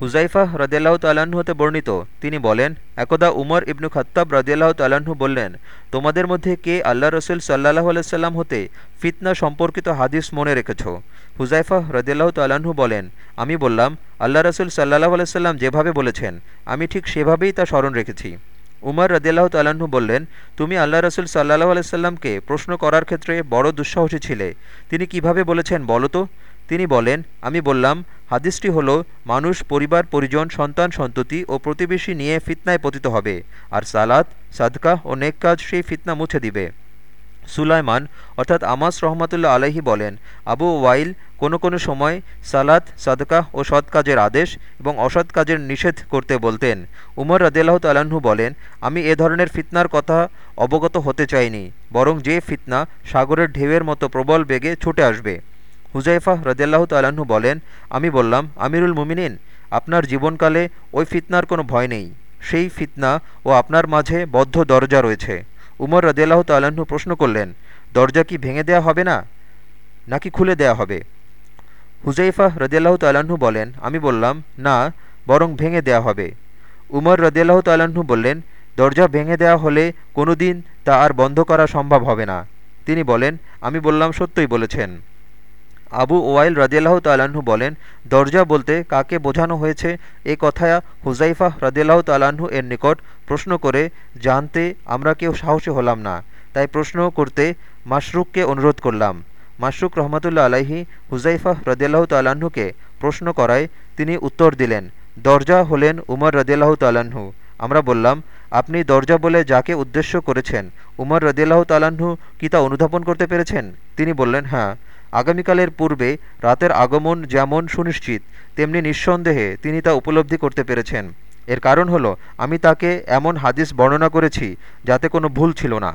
হুজাইফাহ রদিয়াল্লাহ তাল্লাহ্ন হতে বর্ণিত। তিনি বলেন, একদা উমর ইবনু খত্তাব রদিয়াল্লাহ তাল্লাহ্ন বললেন, তোমাদের মধ্যে কে আল্লাহ রসুল সাল্লাহ আলাইসাল্লাম হতে ফিতনা সম্পর্কিত হাদিস মনে রেখেছ? হুজাইফাহ রদিয়াল্লাহ তাল্লাহ্ন বলেন, আমি বললাম আল্লাহ রসুল সাল্লাহ আলাইসাল্লাম যেভাবে বলেছেন, আমি ঠিক সেভাবেই তা স্মরণ রেখেছি। উমর রদিয়াল্লাহ তাল্লাহ্ন বললেন, তুমি আল্লাহ রসুল সাল্লাহ আলাইসাল্লামকে প্রশ্ন করার ক্ষেত্রে বড় দুঃসাহসী ছিলে। তিনি কীভাবে বলেছেন বলো তো? তিনি বলেন, আমি বললাম, হাদিসটি হলো, মানুষ পরিবার, পরিজন, সন্তান, সন্ততি ও প্রতিবেশী নিয়ে ফিতনায় পতিত হবে, আর সালাত, সাদকা ও নেক কাজ সেই ফিতনা মুছে দিবে। সুলাইমান, অর্থাৎ আমাস রহমতুল্লাহ আলহি বলেন, আবু ওয়াইল কোনো কোনো সময় সালাত, সাদকা ও সৎ কাজের আদেশ এবং অসৎ কাজের নিষেধ করতে বলতেন। উমর রদিয়াল্লাহ তালাহু বলেন, আমি এ ধরনের ফিতনার কথা অবগত হতে চাইনি, বরং যে ফিতনা সাগরের ঢেউয়ের মতো প্রবল বেগে ছুটে আসবে। হুজাইফা রদিয়াল্লাহ তাল্লাহ্ন বলেন, আমি বললাম, আমিরুল মুমিনিন, আপনার জীবনকালে ওই ফিতনার কোনো ভয় নেই। সেই ফিতনা ও আপনার মাঝে বদ্ধ দরজা রয়েছে। উমর রদিয়াল্লাহ তাল্লাহ্ন প্রশ্ন করলেন, দরজা কি ভেঙে দেয়া হবে না? নাকি খুলে দেয়া হবে? হুজাইফা রদিয়াল্লাহ তাল্লাহ্ন বলেন, আমি বললাম, না, বরং ভেঙে দেয়া হবে। উমর রদিয়াল্লাহ তাল্লাহ্ন বললেন, দরজা ভেঙে দেয়া হলে কোনো দিন তা আর বন্ধ করা সম্ভব হবে না। তিনি বলেন, আমি বললাম সত্যই বলেছেন। আবু ওয়াইল রদিয়াল্লাহ তাল্লাহ্ন বলেন, দরজা বলতে কাকে বোঝানো হয়েছে এ কথা হুজাইফা রদিয়াল্লাহ তাল্লাহ্ন এর নিকট প্রশ্ন করে, জানতে আমরা কেউ সাহসী হলাম না। তাই প্রশ্ন করতে মাশরুককে অনুরোধ করলাম। মাশরুক রহমতুল্লা আলাহি হুজাইফা রদিয়াল্লাহ তাল্লাহ্নকে প্রশ্ন করায় তিনি উত্তর দিলেন, দরজা হলেন উমর রদিয়াল্লাহ তাল্লাহ্ন আমরা বললাম, আপনি দরজা বলে যাকে উদ্দেশ্য করেছেন, উমর রদিয়াল্লাহ তাল্লাহ্ন কি তা অনুধাবন করতে পেরেছেন? তিনি বললেন হ্যাঁ। আগামীকালের পূর্বে রাতের আগমন যেমন সুনিশ্চিত, তেমনি নিঃসন্দেহে তিনি তা উপলব্ধি করতে পেরেছেন। এর কারণ হলো, আমি তাকে এমন হাদিস বর্ণনা করেছি যাতে কোনো ভুল ছিল না।